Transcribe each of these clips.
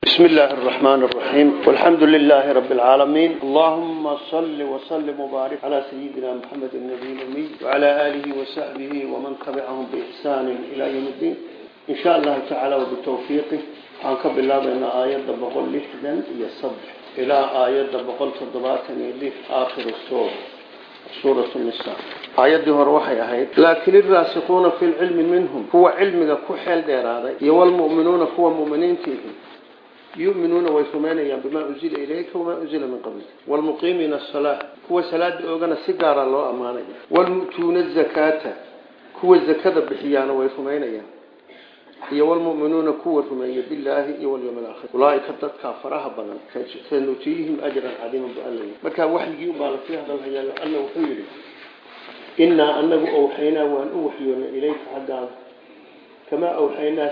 بسم الله الرحمن الرحيم والحمد لله رب العالمين اللهم صل وسلم وبارك على سيدنا محمد النبي الأمي وعلى آله وصحبه ومن تبعهم بإحسان إلى يوم الدين إن شاء الله تعالى وبالتوفيق عنك بالله بأن آيات بقول لحدا يصبح إلى آيات بقول صدبات يليف آخر السورة سورة النساء آيات دي هروحي أهيد لكن الراسخون في العلم منهم هو علم كحيل ديرادي يوالمؤمنون هو مؤمنين yuminuuna way rumaynayaan bimaa unzila ilayka wamaa unzila min qabli wlmuqiimiina asalaa kuwa salaada oogana si gaara loo ammaanaya. Wlmu'tuuna zakaata kuwa zakada bixiyaana way rumaynayaan iyo wlmuminuuna kuwa rumeeya bilaahi iyo walyawm alaakhir ulaaika dadkaa faraha badan sanutiihim ajran cadiiman ba alla markaa waxyigii ubaa la sii hadalhayaalo alla wuxuu yidhi inaa anagu awxaynaa waan u waxyoonay ilayka xaggaada kamaa awxaynaa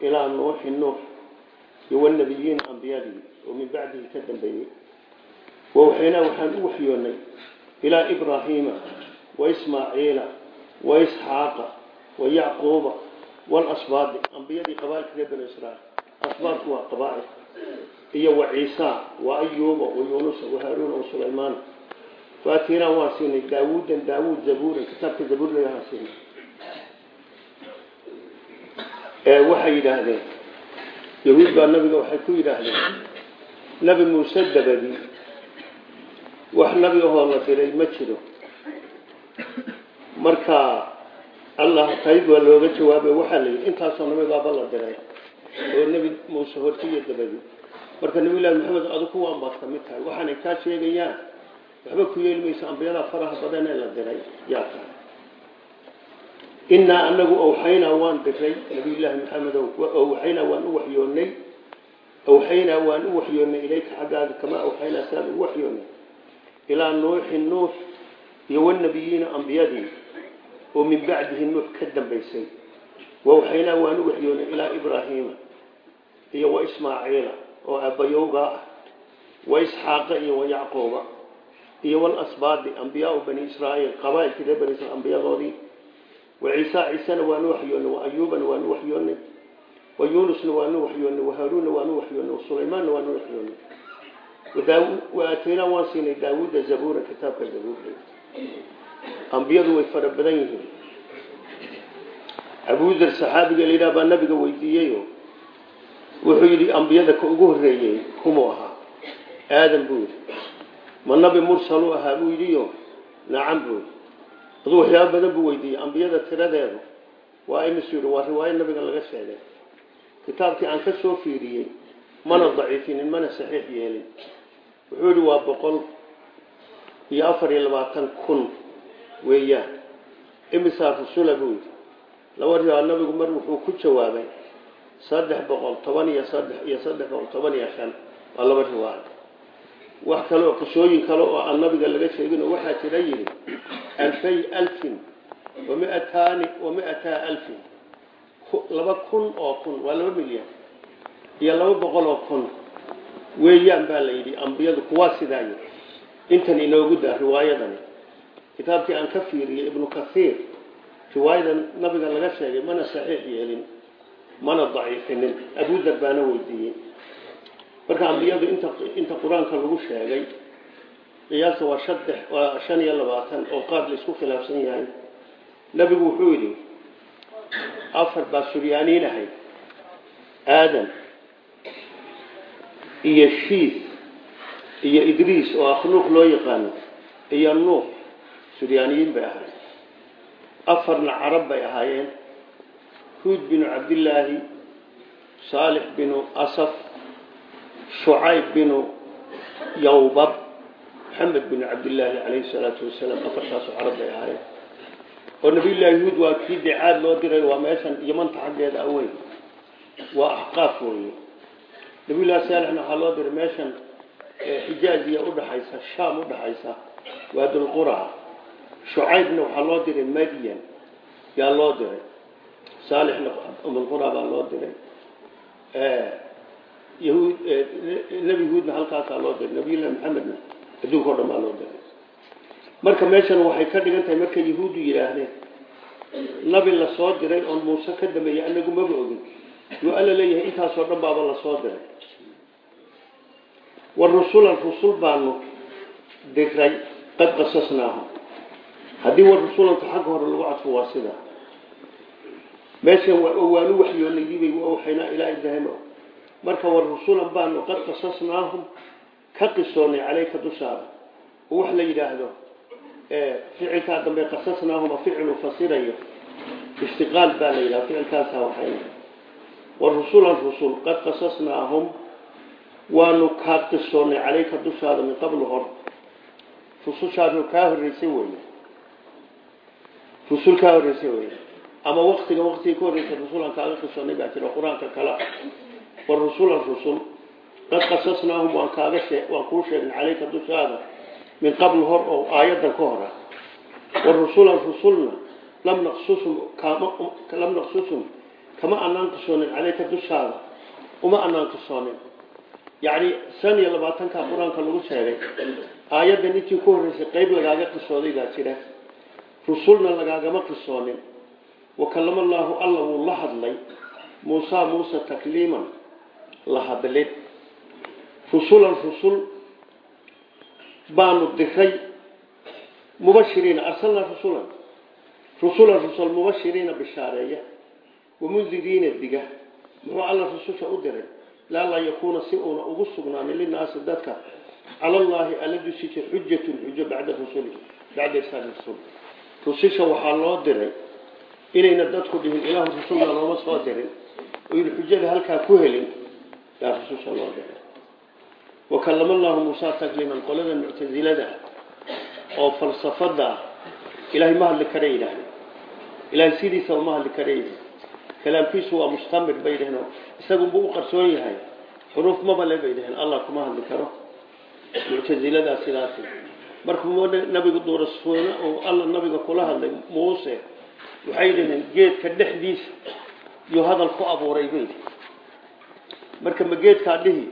ilaa nuuxi nuux iyo wlnabiyiina ambiyadii oo min bacdihi ka dambeeyey wawxaynaa waxaan u waxyoonnay ilaa ibraahiima waismaaciila waisxaaqa wayacquuba walasbaadi ambiyadii qabaailka reer banu israail asbaadku waa qabaa'il iyo wa ciisa wa ayuuba wa yunusa wa haaruuna wa sulaymaana faatiinaa waan siinay daawuudan daawuud zabuuran kitaabka zabuur layahaan siinay waxay yidhaahdeen. Yahuud baa nabiga waxay ku yidhaahdeen nebi muuse dabadii wax nabi ahoo la diray ma jiro. Marka allah qayb waa looga jawaabay waxaa la yidhi intaasoo nabigaaba la diray oo nebi muuse hortiyo dabadii marka nabiyullaahi maxamed adu kuwaan baad ka mid tahay waxaanay kaa sheegayaan waxba ku yeeli mayso ambiyada faraha badan ee la diray yaa tahay inaa anagu awxaynaa waan diray nabiyullaahi maxamedow awxaynaa waan u wayoonay awxaynaa waan u waxyoonnay ilayka xaggaada kamaa awxaynaa saan ugu waxyoonnay. Ilaa nuuxin nuux iyo wanabiyiina ambiyadii oo min bacdihi nuux ka dambaysay. Wawxaynaa waan u waxyoonnay ilaa ibraahiima iyo wa ismaaciila oo aabbayowgaa ah wa isxaaqa iyo wa yacquuba iyo walasbaadi ambiyaau bani israa'iil qabaailkii ree bani israil ambiyadoodii وعيسى عيسى وانوحيون وأيوبا وانوحيون ويونس وانوحيون وهارون وانوحيون وسليمان وانوحيون وآتينا واسين داود زبورا كتاب الزبور أنبياء ويفربدينهم أبو ذر صحابي قال لنا بالنبي ويديه وحيدي أنبياء كأجوه ريي هموها آدم بود ما النبي مرسلوها بويديه نعم بود aduu waxyaaba badan buu weydiiyey ambiyada tiradeedu. Waa imis yidhi waa riwaayo nabiga laga sheegay. Kitaabkii aan ka soo fiiriyey mana daciifinin mana saxiix yeelin. Wuxuu yidhi waa boqol iyo afar iyo labaatan kun weeyaan. Imisaa rusula buu yidhi. Laba riwaa nabigu mar wuxuu ku jawaabay saddex boqol toban iyo saddex iyo saddex laba riwaayo wax kale oo qisooyin kale oo aan nabiga laga sheegin oo waxaa jira yidhi alfay alfin wamiataani wamiataa alfin. Laba kun oo kun waa laba milyan iyo laba boqol oo kun. Weeyaan baa la yidhi ambiyadu kuwaa intan inoogu daa riwaayadani kitaabkii aan ka fiiriyey ibnu kathiir riwaayadan nabiga laga sheegay mana saxiix yeelin mana daciifinin. Baana weydiiyey marka ambiyadu inta inta qur'aanka lagu sheegay qiyaasa waa saddex waa shan iyo labaatan oo qaad la isku khilaafsan yahay. Nebigu wuxuu yidhi afar baa suryaaniin ahayd aadam iyo shiis iyo idriis oo akhnuuq loo yaqaano iyo nuux suryaaniyiin bay ahayd afarna carab bay ahaayeen huud binu cabdillaahi saalix binu asaf shucayb binu yawbab maxamed bin cabdillaahi calayhi salaatu wasalaam afartaasu carab bay ahaayeen oo nabiyullaahi huud waa kii decaad loo diray waa meeshan yamanta xaggeeda aweyn waa axqaaf weeye nabiyullahi saalixna waxaa loo diray meeshan xijaaziya udhaxaysa shaam udhaxaysa waa dulqura shucaybna waxaa loo diray madyan yaa loo diray saalixna umulqura baa loo diray yahuud nebi huudna halkaasaa loo diray nabiyullahi maxamedna adduunka o dhan baa loo diray marka meeshan waxay ka dhigan tahay markay yahuuddu yidhaahdeen nabi la soo diray oon muuse ka dambeeyey anagu maba ogin. Yuu alla leeyahay intaasoo dhan baaba la soo diray. Wa rusulan rusul baanu diray qad qasasnaahum haddii war rusulanta xagga hore lagu cadfo waa sidaa. Meeshan waanu waxyoonaydiibay waxaynaa ilaa ibraahim marka war rusulan baanu qad qasasnaahum ka qisoonay caleyka dushaada. Wax la yidhaahdo ficilkaa dambe qasasnaahuma ficilu fasirayo ishtiqaal baa la yidhaha ficilkaasa waxayna war rusulan rusul qad qasasnaahum waanu kaa qisoonay caleyka dushaada min qablu hor. Rusushaadu kaa horreysay weye rusul kaa horreysay weye ama waktiga waktiga ka rasulaan kaaga qisoonay baa jira qur'aanka kala war rusulan rusul. Qad qasasnaahum waan kaaga waan kuu sheegnay caleyka dushaada min qabl hor oo aayadan ka hora. War rusulan rusulna lam naqsusum kama lam naqsusum kama anaan qisoonin caleyka dushaada uma anaan qisoonin. Yacni shan iyo labaatanka qur'aanka lagu sheegay aayaddan intii ku horreysay qeyb lagaaga qisooday baa jira. Rusulna lagaagama qisoonin. Wakallama allaahu alla wuu la hadlay muusa muuse takliiman la hadlid rusulan rusul baanu diray mubashiriina arsalnaa rusulan. Rusulan rusul mubashiriina bishaareeya wamundiriina diga. Muxuu alla rususha u diray? Laalaa yakuuna si uuna ugu sugnaanin linaasi dadka. Cala allaahi alla dushiisa xujatun xujo bacda rusuli bacda irsaali rasul rususha waxaa loo diray inayna dadku dhihin ilaahu rusulna looma soo dirin. Yidhi xujada halkaa ku helin yaa rususha loo diray wakallama allahu muusa takliiman qolada muctasilada oo falsafada ah ilaahay ma hadli kara yidhaahde ilaahay sidiisaba ma hadli kara yidhi kalaamkiisu waa mustamir bay dhaheen isagunbuu u qarsoon yahay. Xuruuf maba le bay dhaheen allah kuma hadli karo. Muctasiladaa sidaasi. Markuu nabigu duurasuuna oo alla nabiga kula hadlay muuse waxay dhaheen geedka dhexdiisa yuu hadal ku abuuray bay marka ma geedkaa dhihi?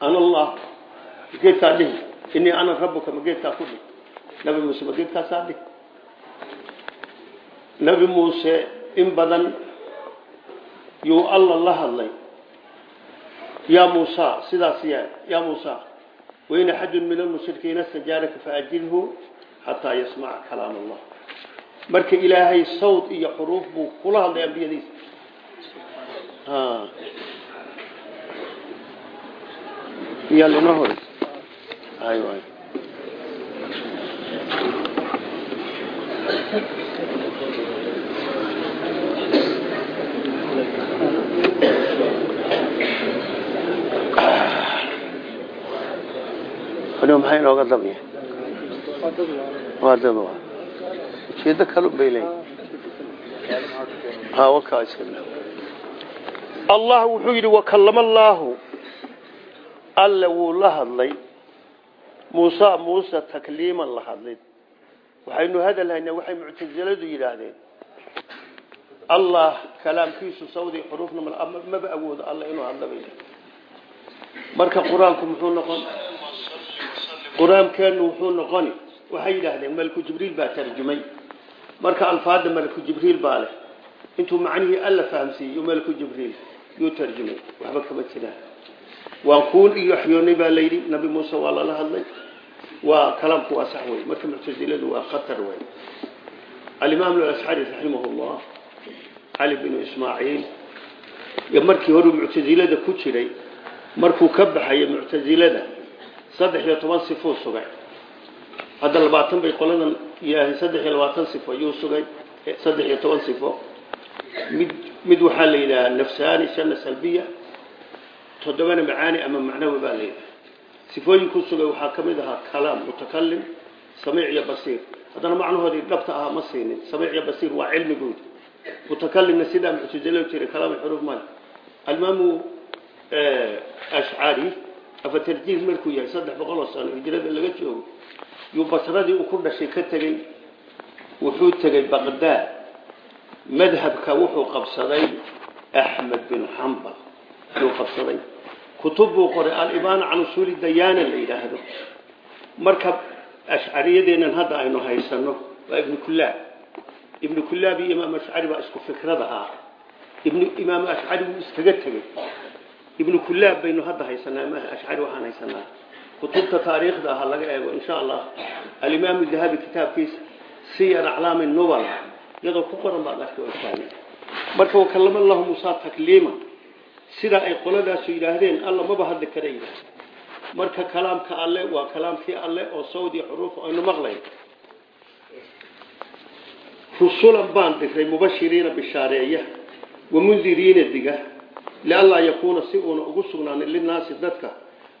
Ana allah. Geedkaa dhihi. Inii ana rabuka ma geedkaa ku dhihi? Nabi muuse ma geedkaasaa dhihi? Nabi muuse in badan yuu alla la hadlay. Yaa muusa sidaas yaa. Yaa muusa wain axadun min almushrikiina stajaaraka faajirhu xataa yasmaca kalaam allah. Marka ilaahay sawd iyo xuruuf buu kula hadlay ambiyadiisa yaa lina hor ay ay maxay inooga damya waa dad ujeedo kalu bay leeyihiin wakaa iska allah wuxuu yidhi wakallama allaahu alle wuu la hadlay. Muuse muuse takliiman la hadlay. Waxaynu hadalhaynaa waxay muctasiladu yidhaahdeen. Allah kalaamkiisu sawdii xuruufna maba awoodo alla inuu hadla bay marka qur'aanku muxuu noqon? Qur'aankeenu wuxuu noqoni. Waxay yidhaahdeen malku jibriil baa tarjumay. Marka alfaada malku jibriil baa leh. Intuu macnihii alla fahamsiiyo malku jibriil yuu tarjumay. Waxba kama jiraan waan kuun iyo waxyoonay baa layidhi nabi muuse waa lala hadlay. Waa kalaamku waa sax wey marka muctasiladu waa khatar wey alimaam alascari raximah llah cali binu ismaaciil markii horuu muctasilada ku jiray markuu ka baxaya muctasilada saddex iyo toban sifuu sugay. Hadda labaatan bay qoladan yaahay saddex iyo labaatan sifo yuu sugay saddex iyo toban sifo. Mid mid waxaa la yidhahaa nafsaani shana salbiya toddobana macaani ama macnawi baa la yidhaha sifooyinkuu sugay waxaa ka mid ahaa kalaam mutakalim samiic iyo basiir. Haddana macnahoodii dhabta ahaa ma siinin. Samiic iyo basiir waa cilmigood mutakalimna sidaa muctazilo jiray kalaam xuruuf male alimaamu ashcari afatarjiih markuu yahay saddex boqol oo sano hijrada laga joogo yuu basradii uu ku dhashay ka tegey wuxuu tegey baqdaad madhabka wuxuu qabsaday axmed bin xambal yuu qabsaday kutub buu qoray alibaana can usuuli dayaana la yidhaahdo. Marka ashcariyadeennan hadda aynu haysano waa ibnu kullaab. Ibnu kullaab iyo imaam ashcari baa isku fikrada ah ibnu imaam ashcari wuu iskaga tegey. Ibnu kullaab baynu hadda haysanaa maaha ashcari waxaan haysanaa kutubta taariikhda aha laga eego insha allah. Alimaamu dahabi kitaabkiisa siyar aclaami nubal iyadoo ku qoran baad arki marka wakallama allahu muusa takliima sidaa ay qoladaasu yidhaahdeen alla maba hadli kara marka kalaamka alle waa kalaamkii alle oo sawdi xuruuf aynu maqlay. Rusulan baan diray mubashiriina bishaareeya wamundiriina diga lianlaa yakuuna si uuna ugu sugnaanin linaasi dadka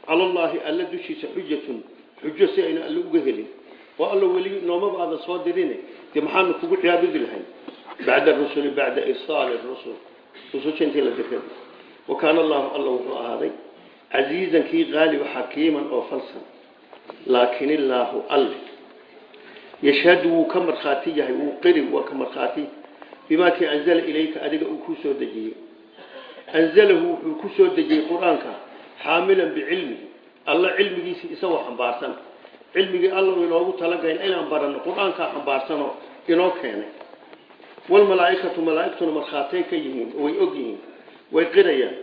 cala alla dushiisa xujatun xujo si ayna alle uga helin. Oo alla weli noomaba aadan soo dirin dee maxaanu kugu ciyaabudi lahayn bacda rusuli bacda irsaali rusul. Rususha intii la diray wa kaana allahu alla wuxuu ahaaday casiizan kii qaaliba xakiiman oo falsan laakin illaahu alle. Yashhadu wuu ka markhaati yahay wuu qiri waa ka markhaati bimaa kii anzala ilayka adiga uu ku soo dejiyey. Anzalahu wuxuu ku soo dejiyey qur'aanka xaamilan bicilmi. Alla cilmigiisii isagoo xambaarsan. Cilmigii alla inoogu talagayn inaan baranno qur'aankaa xambaarsanoo inoo keenay. Walmalaaikatu malaaigtuna markhaatay ka yihiin og yihiin way qirayaan.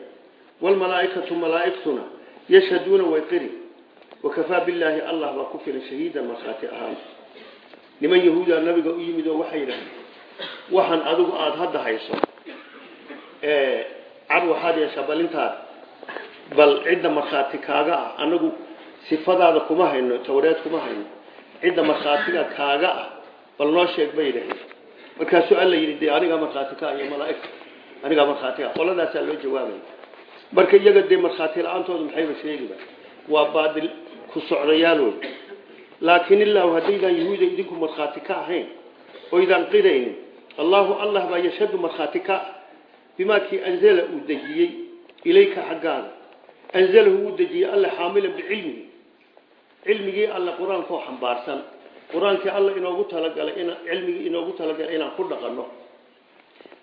Walmalaaikatu malaaigtuna yashhaduuna way qiri. Wakafaa billaahi allah baa ku filan shahiidan markhaati ahaan. Niman yahuuda nabiga u yimid oo waxay yidhahdeen waxaan adigu aada hadda hayso. Cad waxaad yeeshaa balintaada bal cidda markhaati kaaga ah anagu sifadaada kuma hayno tawreed kuma hayno. Cidda markhaatiga kaaga ah bal noo sheeg bay yidhahdeen. Markaasuu alla yidhi dee anigaa markhaati ka iyo malaaigta anigaa markhaati ka qoladaasaa loo jawaabaya marka iyaga dee markhaati la'aantooda maxayba sheegiba? Waa baadil ku socdayaal wey laakiin ilaahu haddaydaan yahuuda idinku markhaati ka ahayn oo idaan qiraynin allahu allah baa yashhadu markhaati ka ah. Bimaa kii anzala uu dejiyey ilayka xaggaada. Anzalahu wuu dejiyey alle xaamilan bicilmihi cilmigii alle qur'aankoo xambaarsan. Qur'aankii alla inoogu talagalay in cilmigii inoogu talagalay inaan ku dhaqanno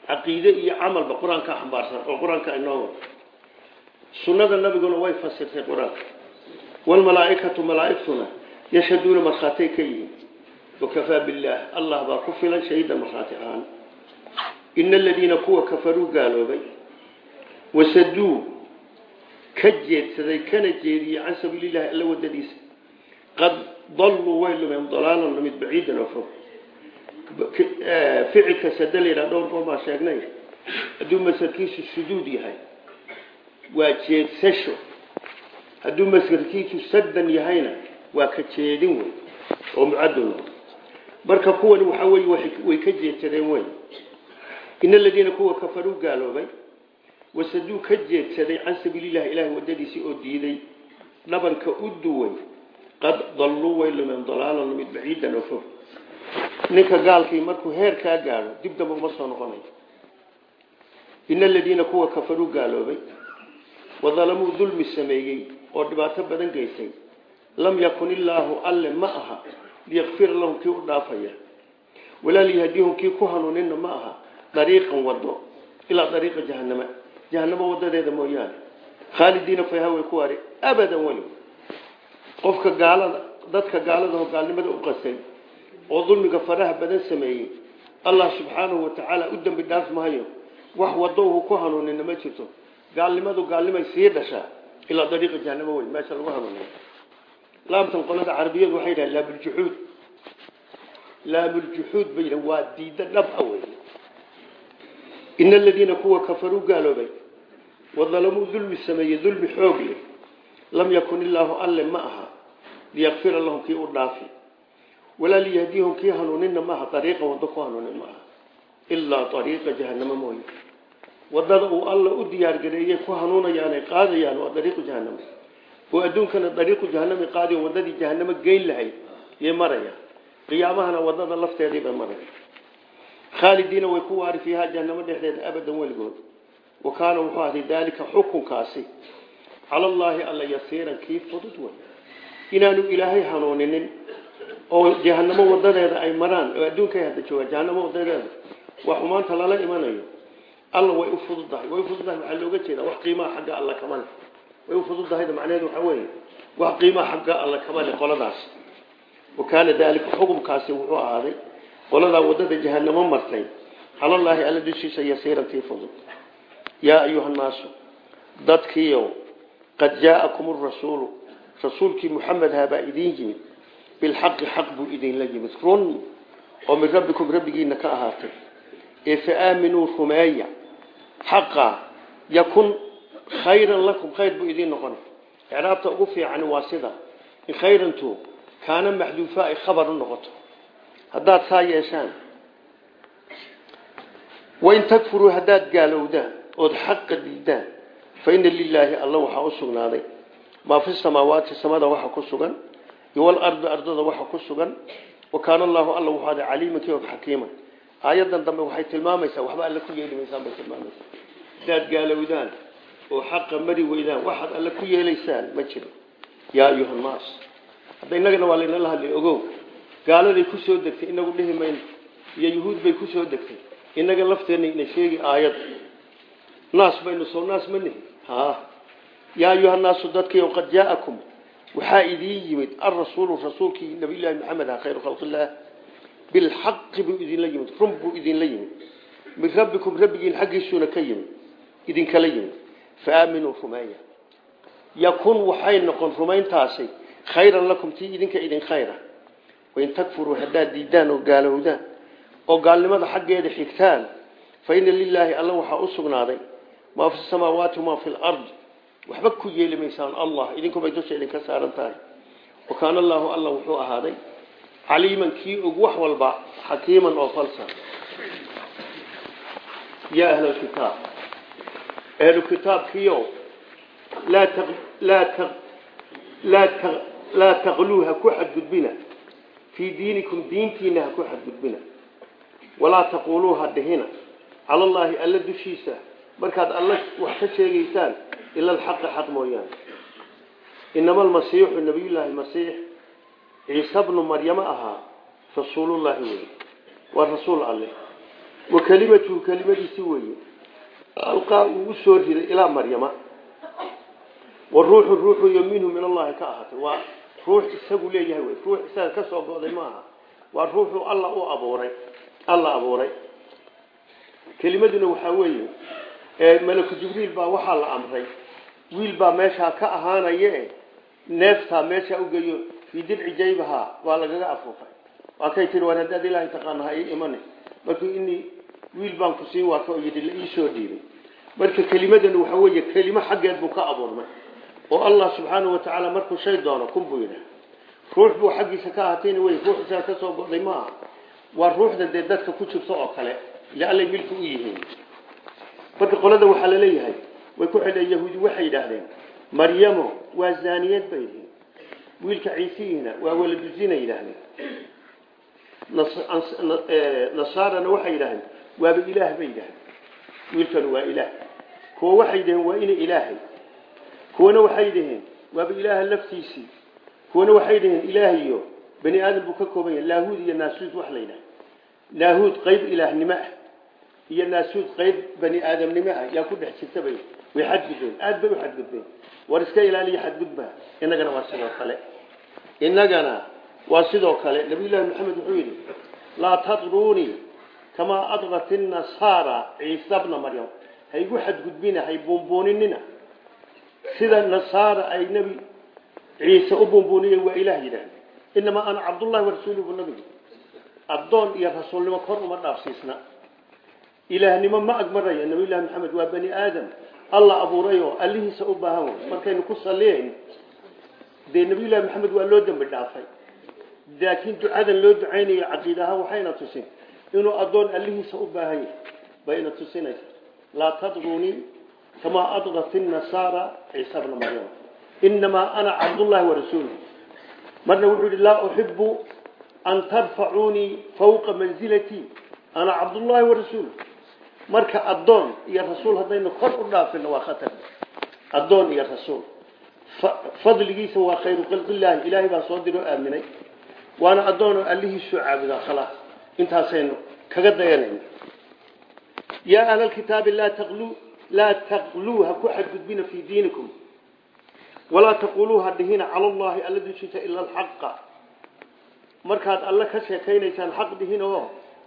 caqiide iyo camalba qur'aankaa xambaarsan oo qur'aanka inoo wado. Sunnada nabiguna way fasirtay qur'aanka. Walmalaaikatu malaaigtuna yashhaduuna markhaatay ka yihiin. Wakafaa billaah allah baa ku filan shahiida markhaati ahaan. Ina aladiina kuwa kafaruu gaaloobay wasaduu ka jeedsaday kana jeediyey can sabiilillahi alla wadadiisa. Qad dalluu way lumeen dalaalan lumid baciidan oo fog ficilka sada layidhaha dhowr goor baa sheegnay hadduu masarkiisu sujuud yahay waa jeedsasho hadduu masarkiisu saddan yahayna waa ka jeedin wey oo mucadun marka kuwani waxa wey way ka jeedsadeen wey in aladiina kuwa kafaruu gaaloobay wasaduu ka jeedsaday can sabiilillahi ilaahi wadadiisii oo diiday dhabanka u duway qad dalluu way lumeen dalaalan lumid baciidan oo fog ninka gaalkii markuu heer kaa gaadho dib damba uma soo noqonayo ina aladiina kuwa kafaruu gaaloobay wadalamuu dulmi sameeyey oo dhibaato badan geystay lam yakun illaahu alle ma aha liyakfira lahum kii u dhaafaya. Walaa liyahdihum kii ku hanuunina ma aha dariiqan wado ilaa dariiqa jahanama jahanamo wadadeeda mooyaane. Khaalidiina fayha way ku waari abadan weli. Qofka gaalada dadka gaalada oo gaalnimada u qasay oo dulmiga faraha badan sameeyey. Allah subxaanahu watacaala u dembi dhaaf maayo. Wax wado uu ku hanuunina ma jirto. Gaalnimadu gaalnimay sii dhashaa ilaa dariiqa jahanamo wey meesha lagu hanuuniyo. Laamtan qolada carabiyadu waxay yidhahan laabuljuxuud laabuljuxuud bay yidhahan waa diida dhab a wey ina kuwa kafaruu gaaloobay wadalamuu dulmi sameeyey dulmi xoog leh. Lam yakun illaahu alle ma aha. Liyakfira lahum kii u dhaafi walaa liyahdihum kii hanuunina maaha dariiqan waddo ku hanuunin maaha. Ilaa dariiqa jahanamo mooye. Wadada uu alla u diyaargareeyey ku hanuunayaanay qaadayaan waa dariiqu jahanamo oo adduunkana dariiqu jahanami qaadiyo wadadii jahanamo geyn lahayd yay marayaan qiyaamahana waddada lafteedii bay maraya khaalidiina way ku waari fiihaa jahanamo dhexdeeda abadan weligood. Wa kaana wuxuu ahday daalika xukunkaasi cala allaahi alla yasiiran kii fudud wey inaanu ilaahay hanuuninin oo jahanamo wadadeeda ay maraan oo adduunkay hadda joogaan jahanamo wadadeeda waa xumaanta lala imanayo. Alla way u fududahay way u fududahay waxaa looga jeeda wax qiimaha xagga alla kama way u fududahayda macnaheedu waxaa weeye. Wax qiimaha xagga alla kama le qoladaas. Wa kaana daalika xukumkaasi wuxuu ahaaday qoladaa waddada jahanamo martay. Calallaahi alla dushiisa yasiiran tii fudud. Yaa ayuha nnaasu dadkiiow qad jaa'akum arasuulu rasuulkii muxamed habaa idiin yimid bilxaqi xaq buu idinla yimid run oo min rabbikum rabbigiina ka ahaatay ee fa aaminuu rumeeya xaqa yakun khayran lakum khayr buu idiin noqon icraabta ugu fiicani waa sida in khayrantu kaana maxduufa ay khabar u noqoto haddaad saa yeeshaan wain takfuruu haddaad gaalowdaan ood xaqa diidaan fa ina lilaahi alla iyo walardi ardada waxa ku sugan wa kaana allaahu alla wuxuu aday caliiman kii og xakiiman. Aayadan dambe waxay tilmaamaysaa waxba alle ku yeeli maysaan bay tilmaamaysaa. Haddaad gaalowdaan oo xaqa mari weydaan waxaad alle ku yeelaysaan ma jiro. Yaa ayuha nnaas hadda innagana waa laynala hadlay ogow. Gaaladay ku soo degtay inagu dhihi mayno. Iyo yuhuud bay ku soo degtay. Inaga lafteenna ina sheegi aayad. Naas baynu soo naas ma nihi. Ha yaa ayuha naasu dadkiio qad jaa'akum waxaa idiin yimid alrasuulu rasuulkii nabiyllaahi maxamed ah khayru khalqillaah bilxaqi buu idinla yimid run buu idinla yimid. Min rabbikum rabbigiin xaggiisuuna ka yimid idinkala yimid. Fa aaminuu rumeeya yakun waxay noqon rumayntaasi khayran lakum tii idinka idin khayra. Wain takfuruu haddaad diidaan oo gaalowdaan oo gaalnimada xaggeeda xigtaan fa ina lilaahi alla waxaa u sugnaaday maa fi samaawaati maa fi lard waxba ku yeeli maysaan allah idinkubay dusha idinka saaran tahay wa kaana allaahu alla wuxuu ahaaday caliiman kii og wax walba xakiiman oo falsan yaa ahla kitaab ahlu kitaabkiio laa taqluu ha ku xadgudbina. Fii diinikum diintiina ha ku xadgudbina. Walaa taquuluu ha dhihina cala allaahi alla dushiisa markaad alla wax ka sheegaysaan ila alxaqa xaq mooyaane inama almasiixu nabiyullaahi masiix ciise bnu maryamo ahaa rasuulullaahi weye waa rasuul alleh wa kelimatuhu kelimadiisi weeye alqaa uu u soo riday ilaa maryama wa ruuxu ruuxuyo minhu min allahi ka ahaatay waa ruux isagu leeyahay wey ruux isaga ka soo go'day maaha waa ruuxuu alla u abuuray alla abuuray kelimaduna wiil baa meeshaa ka ahaanaye neeftaa meeshaa ugeeyo fii dirci jaybahaa waa lagaga afuufay. Waa kay tiri war haddaad ilaahay taqaana ha ii imani. Markuu inii wiil baan ku siin waa ka yidhi la ii soo dhiibay. Marka kelimadani waxa weeye kelimo xaggeed buu ka abuurmay. Oo allah subxaanahu watacaala markuu shay doono kun buu yidhaha ruux buu xaggiisa ka ahaatayna wey ruux ka soo go'day maaha. Waa ruuxda dee dadka ku jirto oo kale ile allay milka u yihiin. Marka qolada waxaa la leeyahay way ku xidheen yahuudi waxay yidhaahdeen maryamo waa zaaniyad bay yihiin wiilka ciisihiina waa waladuzina yidhaahdeen. Nasaarana waxay yidhahdeen waaba ilaah bay yidhahdeen wiilkanu waa ilaah. Kuwa waxay dhaheen waa ina ilaahay. Kuwana waxay dhaheen waaba ilaaha laftiisii kuwana waxay dhaheen ilaahiyo bani aadam buu ka kooban yahay laahuud iyo naasuud wax la yidhaha laahuud qayb ilaahnimo ah iyo naasuud way xadgudbeen aad bay u xadgudbeen war iska ilaaliya xadgudba innagana waa sidoo kale innagana waa sidoo kale nabiyullaahi maxamed wuxuu yidhi laa tadruunii kamaa adrat inasaara ciisa bna maryam haygu xadgudbina hay buunbuuninina sida nasaara ay nebi ciise u buunbuuniyeen waa ilaah yidhaahda inamaa ana cabdullahi warasuuluhu nabigu addoon iyo rasuulnimo kor uma dhaafsiisna ilaahnimo ma agmaraya nabiyullahi maxamed waa bani aadam alla abuurayoo allihiisa u baahan wey markaynu ku saliyayn dee nabiyullahi maxamed waa loo dembi dhaafay. Laakiin ducadan loo ducaynayo caqiidahaan waxayna tusin inuu addoon allihiisa u baahan yahay bayna tusinaysa laa tadruunii kamaa adrat inasaara ciisa bna maryam. Inamaa ana cabdullahi warasuuluhu marna wuxuu yihi laa uxibu an tarfacuunii fawqa manzilatii ana cabdullahi warasuuluh marka addoon iyo rasuul haddaynu kor u dhaafino waa khatar. Addoon iyo rasuul. Fadligiisa waa khayru khalqillaahi. Ilaahay baa soo diroo aaminay. Waana addoonoo allihiisuu caabudaa khalaas intaasaynu kaga dayanayna yaa ahla lkitaabi laa taqluu laa taqluu ha ku xadgudbina fii diinikum. Walaa taquluu ha dhihina cala allahi alla dushiisa ila alxaqa markaad alle ka sheekaynaysaan xaq dhihin oo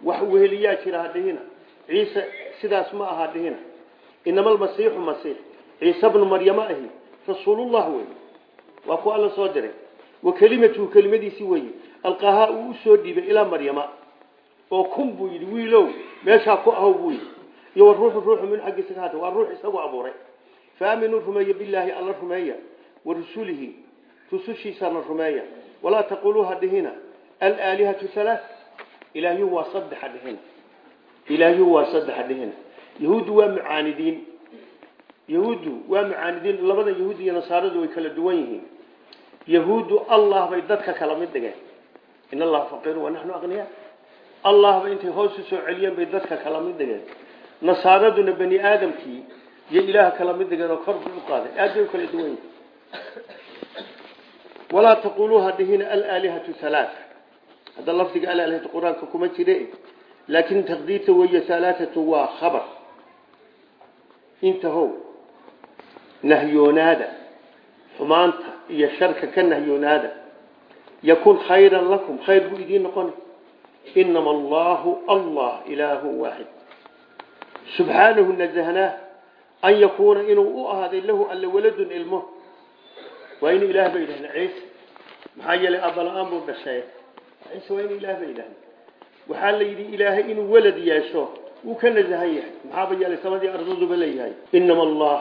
wax weheliyaa jira ha dhihina ciise sidaas ma aha dhihina. Inama almasiixu masiix ciise bnu maryama ahi. Rasuulullah wey waa ku alla soo diray. Wa kelimatuhu kelimadiisii weye alqahaa uu u soo dhiibay ilaa maryama. Oo kun buu yidhi wiilow meeshaa ku ahow buu yidhi. Iyo waruuxu ruuxu min xaggiisa ka hata waa ruux isagu abuuray. Faaminuu rumeeya bilaahi alla rumeeya. Wa rusulihi rusushiisana rumeeya ilaahyuhu waa saddexa dhihina yahuuddu waa mucaanidiin. Yahuuddu waa mucaanidiin. Labada yahuud iyo nasaaradu way kala duwan yihiin. Yahuuddu allah bay dadka kala mid dhigeen. In allaha faqiiru wa naxnu aqniya allahba intay hoos u soo celiyeen bay dadka kala mid dhigeen. Nasaaraduna bani aadamkii iyo ilaah kala mid dhigeen oo kor bay u qaaday. Aad bay u kala duwan laakiin taqdiirta weeye halaathatu waa khabar intahow nahyoonaada xumaanta iyo sharka ka nahyoonaada yakun khayran lakum khayr buu idiin noqona inama allahu allah ilaahu waaxid subxaanahu nazahnaa an yakuuna inuu u ahaaday lahu alle waladun ilmo waa inuu ilaah ba yidhahda ciise maxaa yeelay abala-aan buu dhashay ciise waa inuu ilaah ba yidhahda waxaa la yidhi ilaahay inuu walad yeesho wuu ka nasahan yahay. Maxaaba yeelay samadii ardaduba leeyahay. Inama allah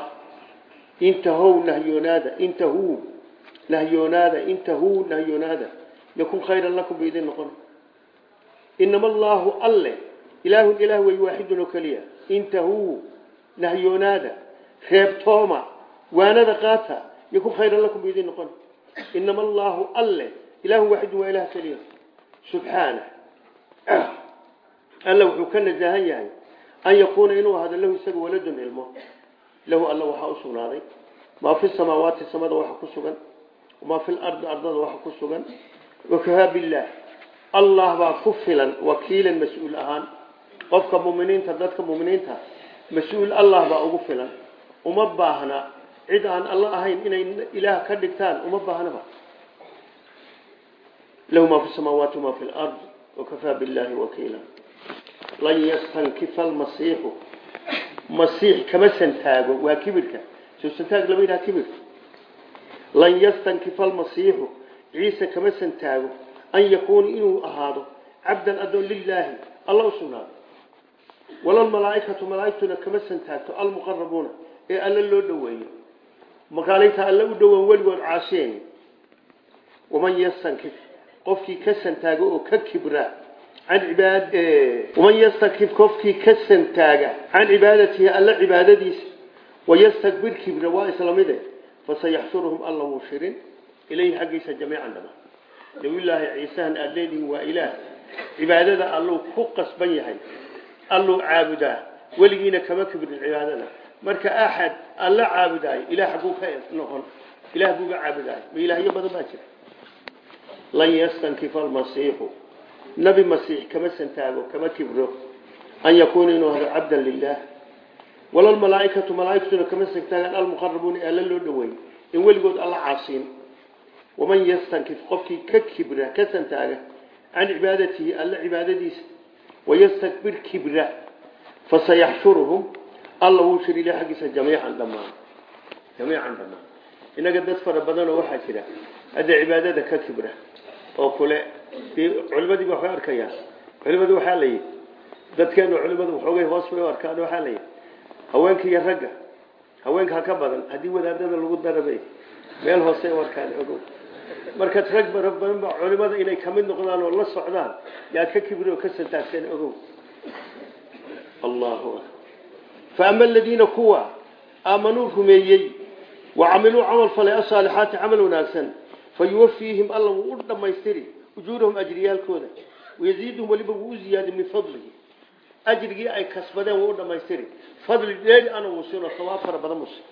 intahow nahyoonaada intahuu nahyoonaada intahuu nahyoonaada yakun khayran lakum ba idin noqon. Inama allaahu alle ilaahun ilaah wey waaxidun oo keliya. Intahuu nahyoonaada reebtooma waanada qaata yakun khayran lakum ba idin noqon. Inama allaahu alle ilaahun waaxidun waa ilaah keliya. Subxaana alla wuxuu ka nasahan yahay an yakuuna inuu ahado lahu isaga waladun ilmo. Lahu alla waxaa u sugnaaday. Maa fi samaawaati samada waxa ku sugan. Wamaa fi lardi ardada waxa ku sugan. Wakafaa billaah. Allah baa ku filan wakiilan mas'uul ahaan. Qofka muminiinta dadka muminiinta mas'uul allah baa ugu filan. Uma baahna cid aan alla ahayn inay ilaah ka dhigtaan uma baahnaba lahu maa wakiila lan yastankifa almasiixu masiix kama santaago waa kibirka soo santaag lama yidhaha kibirka lan yastankifa almasiixu ciise kama santaago an yakuuna inuu ahaado cabdan adoon lilaahi alla u sugnaado walalmalaaikatu malaaigtuna kama santaagto almuqarabuuna ee alla loo dhoweeyo makaalinta alla u dhowaan weligood caasheen waman yastankif qofkii ka santaago oo ka kibra waman yastankif qofkii ka santaaga can cibaadatihi alla cibaadadiisa wayastakbir kibra waa islamide fasayaxshuruhum alla wuu shirin ilayhi xaggiisa jamiican dhama nabiyullaahi ciisahan aada leedihin waa ilaah cibaadada alluu ku qasban yahay alluu caabudaa weligiina kama kibrin cibaadada marka axad alla caabudaayo ilah xaguu ka noqon ilah buuga caabudaayo ma ilaahyo badan baa jira lan yastankifa almasiixu nabi masiix kama santaago kama kibro. An yakuuna inuu hado cabdan lilah walalmalaaikatu malaaigtuna kama santaagaan almuqarabuuna ee alla loo dhaweey in weligood alla caasiin. Waman yastankif qofkii ka kibra ka santaaga can cibaadatihi alla cibaadadiisa. Wayastakbir kibra fasayaxshuruhum alla wuu shir ilah xaggiisa jamiican dhammaan. Jamiican dhammaan inaga dad fara badanoo waxaa jira hadda cibaadada ka kibra oo kule culimadii ba waxay arkayaan. Culimadu waxaa la yidhi dadkeenu culimadu waxoogay hoos bay arkaan waxaa la yidhi haweenka iyo ragga haweenkaa ka badan haddii wadaadada lagu darabay meel hoose u arkaan ogow. Rag badan ba culimada inay ka mid noqdaan oo la socdaan yaad ka kibri oo ka santaagteen ogow. Allahu akbar. Faama aladiina kuwa aamanuu wacamiluu camal falay asaalixaati camal wanaagsan fayuwafiihim alla wuu u dhammaystiri ujuurahum ajriyaalkooda wayaziiduhum weliba wuu u ziyaadi min fadlihi ajrigii ay kasbadeen wuu u dhammaystiri fadli dheeri ana wuu siino sawaab fara badan buu siin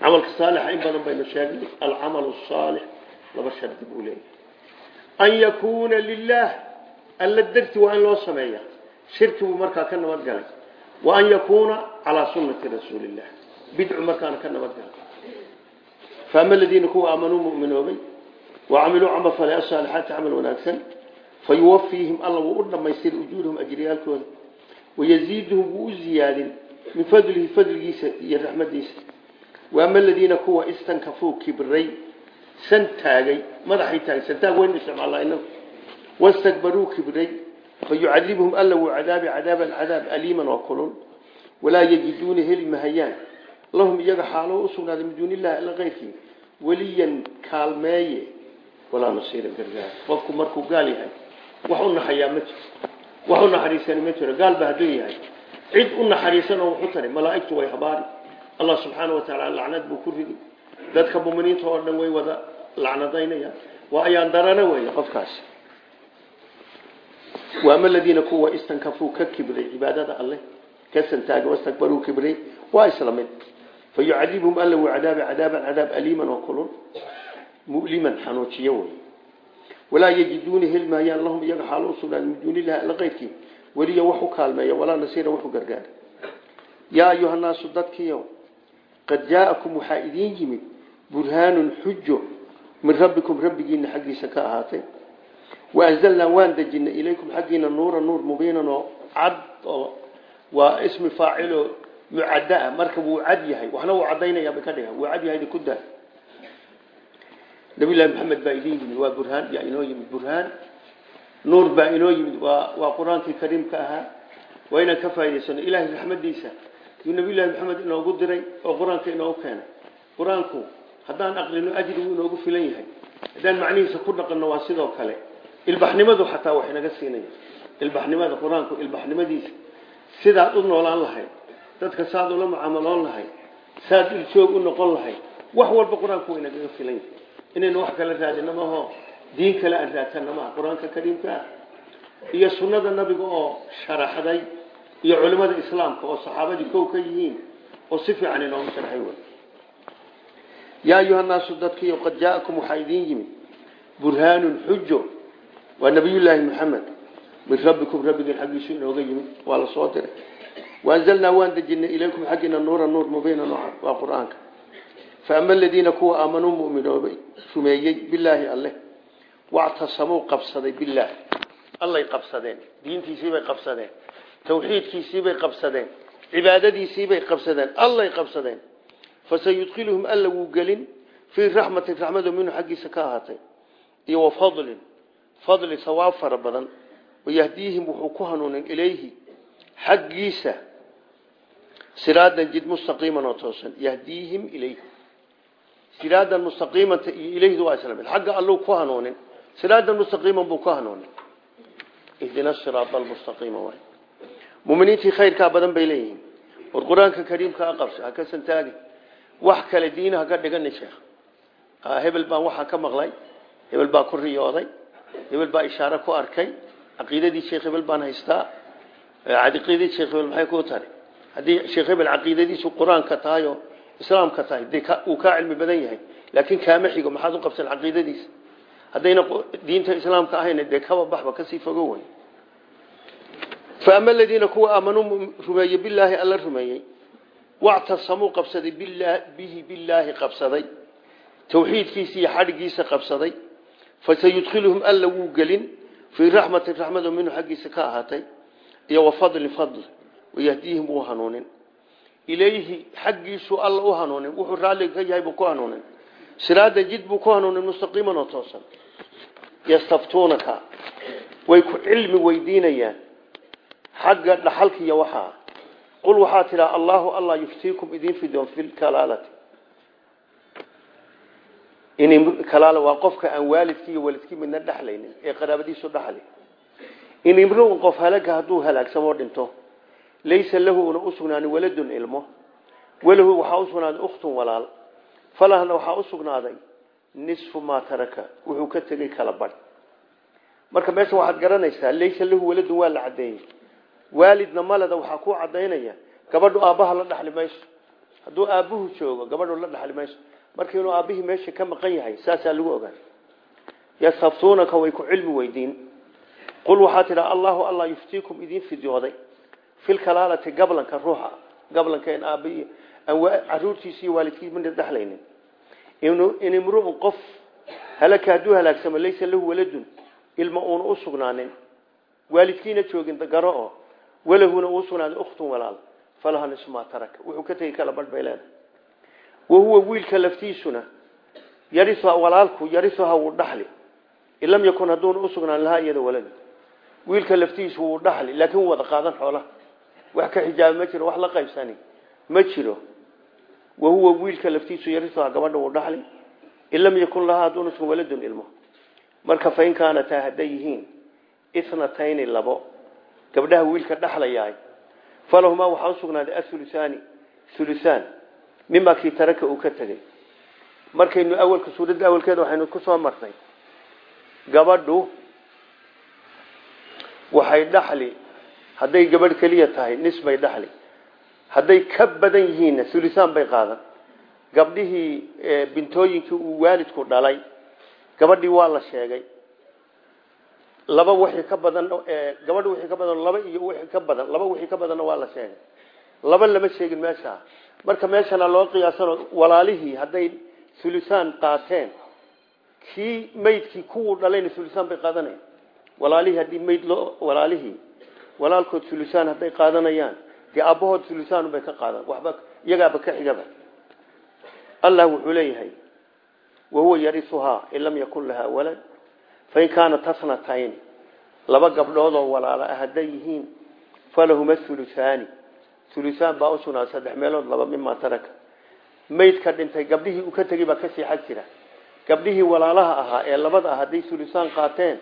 camalka saalixa in badan baynu sheegnay alcamalu saalix laba shardi buu leeyahay an yakuuna lilaah alla darti waa in loo sameeya shirki buu markaa bidcu markaana ka nabad galay faama aladiina kuwa aamanuu muminoobay wacamiluu camal falay asaalixaati camal wanaagsan fayuwafiihim alla wuu u dhammaystiri ujuurahum ajriyaalkooda. Wayaziiduhum wuu u ziyaadin min fadlihi fadligiisa iyo raxmadiisa. Waama aladiina kuwa istankafuu kibray san taagay madaxay taagay santaag waynu isticmaalnaa inagu wastakbaruu kibray fayucadibhum alla wuu cadaabi cadaaban cadaab aliiman oo kulul. Walaa yajiduuna heli mahayaan lahum iyaga xaalo usugnaaday min duuni illahi alla keyrkii weliyan kaalmeeye. Walaa nasiiran gargaar. Qofku markuu gaal yahay wax u naxayaa ma jiro. Wax u naxariisani ma jiro. Gaalba hadduu yahay. Cid u naxariisan oo wuxu tari malaa'igtu way habaari allah subxaana wa tacaala lacnad buu ku ridi. Dadka muminiinta oo dhan way wada lacnadaynayaan waa ayaan darana weeye qofkaasi waama aladiina kuwa istankafuu ka kibray cibaadada alleh ka santaaga wastakbaruu fayucadibhum alla wuu cadaabi cadaaban cadaab aliiman oo kulun mu'liman xanuujiyo wey walaa yajiduuna heli maayaan lahum iyaga xaalo u sugnaan min duuni illahi alla keyrkii weliya wax u kaalmeeya walaa nasiira wax u gargaara yaa ayuha naasu dadkiiyo qad jaa'akum waxaa idiin yimid burhaanun xujo min rabbikum rabbigiina xaggiisa ka ahaatay waanzalnaa waan dejinay ilaykum xaggiina nuura nuur mubiinan oo cad oo waa ismi faaciloo mucadda ah marka wuu cad yahay. Waxna wuu caddaynaya bay ka dhigan wuu cad yahay ku daa nabi llaahi maxamed baa idin yimid waa burhaan yaa inoo yimid burhaan. Nuur baa inoo yimid waa waa qur'aankii kariimka ahaa. Waa inaan ka faa'idaysano ilaahay raxmadiisa yuu nabi llaahi maxamed inoogu diray oo qur'aanka inoogu keenay. Qur'aanku haddaan aqrino ajrigu inoogu filan yahay. Haddaan macnihiisa ku dhaqanno waa sidoo kale. Ilbaxnimadu xataa wax dadka saad ula mucaamaloon lahayd saad iljoog u noqon lahayd wax walba qur'aanku waa inagaga filan yahay inaynu wax kala raadino maaho diin kale aan raadsanno maaha qur'aanka kariimka ah. Iyo sunnada nabiga oo sharaxday iyo culimmada islaamka oo saxaabadii kow ka yihiin oo si fiican inoogu sharxay wey yaa ayuha naasu dadkiiyo qad jaa'akum waxaa idiin yimid burhaanun xujo waa nabiyullaahi maxamed min rabbikum rabbigiin xaggiisu inooga yimid waa la soo diray waanzalnaa waan dejinay ilaykum xaggiina nuura nuur mubiinan waa qur'aanka faama aladiina kuwa aamanuu muminoobay rumeeyey bilaahi alleh wactasamuu qabsaday bilaah allay qabsadeen diintiisiibay qabsadeen tawxiidkiisiibay qabsadeen cibaadadiisiibay qabsadeen allay qabsadeen fasayudkiluhum alla wuu gelin fii raxmatin raxmado minhu xaggiisa ka ahaatay iyo wa fadlin fadli sawaab fara badan wayahdiihim wuxuu ku hanuunin siraadan jid mustaqiiman oo toosan yahdiihim ilayhi siraadan mustaqiimanta iyo ilayhdu waa isla mid xagga alluu ku hanuunin siraadan mustaqiiman buu ku hanuunin ihdina siraada almustaqiima waay muminiintii khayrkaa badan bay leeyihiin. War qur'aanka kariimka a qabso ha ka santaagi wax kale diina ha ka dhigani sheekh. Hebel baan waxaa ka maqlay hebel baa ku riyooday hebel baa ishaare ku arkay. Caqiidadii sheekh hebel baan haystaa caqiidadii sheekh hebel maxay ku tari haddii sheekh hebel caqiidadiisu qur'aanka tahay oo islaamka tahay dee uu kaa cilmi badan yahay laakiin kaama xigo maxaad u qabsan caqiidadiisa haddayna diinta islaamka ahayna dee kaba baxba ka sii fogo wey faama aladiina kuwa aamanuu rumeeyey bilaahi alla rumeeyey. Wactasamuu qabsaday bihi bilaahi qabsaday. Tawxiidkiisa iyo xadhigiisa qabsaday. Fasayudkiluhum alla wuu gelin fii raxmatin raxmado minhu xaggiisa ka ahaatay. Iyo wa fadli fadl wayahdiihim wuu hanuunin ilayhi xaggiisuu alla u hanuunin wuxuu raalliga ka yahay buu ku hanuunin siraadan jid buu ku hanuunin mustaqiiman oo toosan yastaftuunaka way ku cilmi weydiinayaan xagga dhaxalka iyo waxaa qul waxaa tidhaa allahu allah yuftiikum idin fidoon fi kalaalati kalaala waa qofka aan waalidkii iyo waalidkii midna dhexlaynin ee qaraabadiisu dhaxli in dhinto laysa lahu una usugnaanin waladun ilmo. Walahu waxaa usugnaaday ukhtun walaal. Falahna waxaa usugnaaday nisfu maa taraka. Wuxuu ka tegey kala badh. Marka meesha waxaad garanaysaa laysa lahu waladun waa la cadeeyey waalidna maleda waxaa ku cadaynaya gabadhu aabbaha la dhaxli mayso. Hadduu aabbuhu joogo gabadhu la dhaxli mayso. Marka inuu aabbihii meesha ka maqan yahay saasaa lagu ogaan yastaftuunaka way ku cilmi weydiin. Qul waxaa fi lkalaalati gablanka ruuxa gablanka in aabbihi caruurtiisi iyo waalidkiis midna dhexlaynin in imruun qof halaka hadduu halaagsamo laysa lahu waladun ilma uuna usugnaanin waalidkiina joogin garo oo walahuna uu sugnaaday ukhtun walaal falaha nisfu maa taraka wuxuu ka tegi kala badh bay leedahay wahuwa wiilka laftiisuna yarisuha walaalku yarisuha wuu dhaxli in lam yakun hadduuna usugnaan lahaa iyada waladi wiilka laftiisu wuu dhaxli wax ka xijaaba ma jiro wax la qaybsani. Ma jiro. Wahuwa wiilka laftiisu yarisuha gabadha wuu dhaxli in lam yakun lahaa hadduuna usugn waladun ilmo. Marka fain kaanataa hadday yihiin ithnatayni labo. Gabdhaha wiilka dhaxlayahay. Falahumaa waxaa usugnaaday athulusaani thulusaan mimaa kii taraka uu ka tegey markaynu awalka suuradda awalkeeda waxaynu ku soo marnay. Gabadhu waxay dhaxli hadday gabadh keliya tahay nis bay dhaxli hadday ka badan yihiinna thulusaan bay qaadan. Gabdhihii bintooyinkii uu waalidku dhalay gabadhii waa la sheegay. Laba wixii ka badan gabadh wixii ka badan laba iyo wixii ka badan laba wixii ka badanna waa la sheegay. Laba lama sheegin meesha. Marka meeshana loo qiyaasano walaalihii hadday thulusaan qaateen kii maydkii kuwuu dhalayna thulusaan bay qaadanayaan. Walaalihii haddii mayd loo walaalihii walaalkood thulusaan hadday qaadanayaan dee aabbahood thulusaan bay ka qaadan waxba iyagaaba ka xigaba. Allah wuxuu leeyahay wahuwa yarisuhaa in lam yakun lahaa walad fain kaanat tasnatayn. Laba gabdhoodoo walaalo ah hadday yihiin falahuma thulusaani thulusaan baa usugnaa saddex meelood laba mimaa taraka. Maydka dhintay gabdhihii uu ka tegey baa ka sii xag jira. Gabdhihii walaalaha ahaa ee labada ah hadday thulusaan qaateen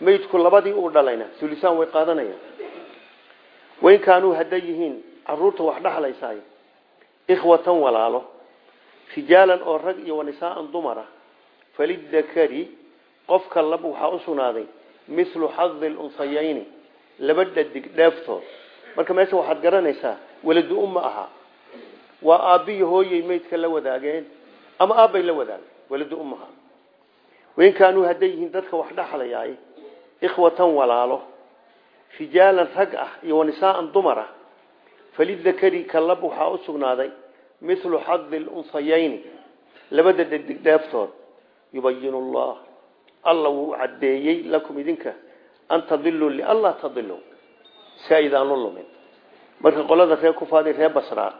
maydku labadii uu dhalayna thulusaan way qaadanayaan wain kaanuu hadday yihiin carruurta wax dhaxlaysaay ikhwatan walaalo rijaalan oo rag iyo wanisaaan dumara falidakari qofka lab waxaa u sugnaaday milu xadi lunsayayni laba dhadig dheeftood marka meesha waxaad garanaysaa weladu umma ahaa waa aabbiyo hooyey maydka la wadaageen ama aabbay la wadaageen weladu ummaha wain kaanuu hadday wax dhaxlayaay ikhwatan walaalo rijaalan rag ah iyo wanisaaan dumar ah falidakari ka lab waxaa u sugnaaday milu xadi lunsayayni labada dhadig dheeftood. Yubayinu llah alla wuu caddeeyey lakum idinka an tadiluu lianlaa tadiluu si aydaanu lumin. Marka qolada reer kufaadi reer basraad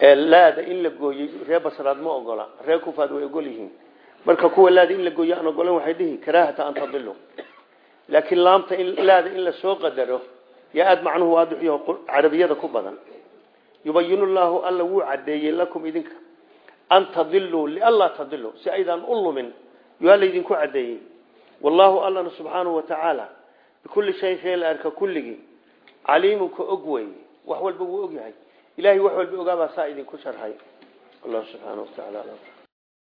ee laada in la gooyey reer basraad ma ogola reer kufaad way ogol yihiin. Marka kuwa laada in la gooye aan ogolan waxay dhihi karaahata an tadiluu laakiin laamta laada in la soo qadaro yaa aada macnuhu waadixyo carabiyada ku badan. Yubayinu llaahu alla wuu caddeeyey lakum idinka an tadiluu lianlaa tadiluu si aydaan u lumin yaa laydinku caddeeyey. Wallaahu allana subxaanahu watacaala bikulli shayin shay la arka kulligii caliimun ka og wey wax walba wuu og yahay. Ilahay wax walba ogaabaa saa idinku sharxay. Allah subxaana watacaala